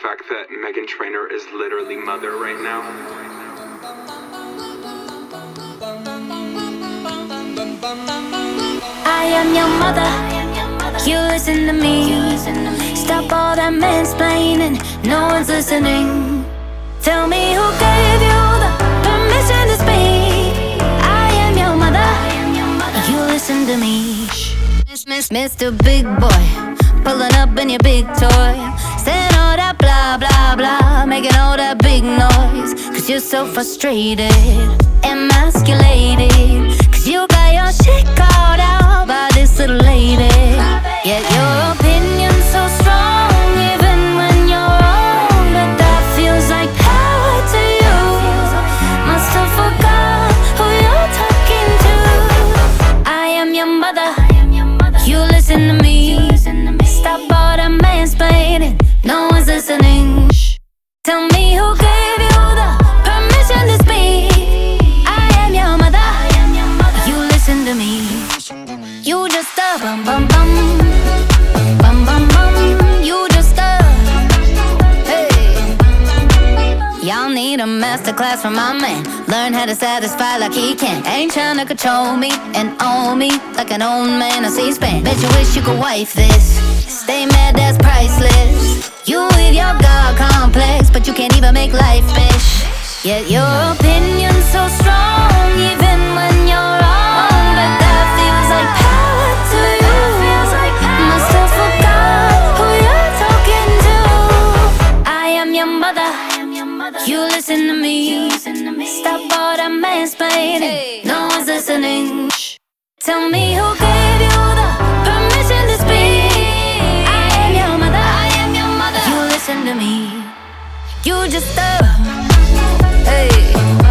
fact that Meghan Trainor is literally mother right now? I am your mother. You listen to me. Stop all that mansplaining. No one's listening. Tell me who gave you the permission to speak. I am your mother. You listen to me. Mr. Big Boy, pulling up in your big toy, that blah blah blah, making all that big noise. Cause you're so frustrated, emasculated. You just a bum bum bum. Bum bum bum. You just a. Hey. Y'all need a masterclass from my man. Learn how to satisfy like he can. Ain't tryna control me and own me like an old man on C-SPAN. Bet you wish you could wife this. Stay mad, that's priceless. You with your God complex, but you can't even make life, bitch. Yet your opinion's You listen to me. Stop all that mansplaining. No one's listening. Tell me who gave you the permission to speak. I am your mother. I am your mother. You listen to me. You just uh, hey.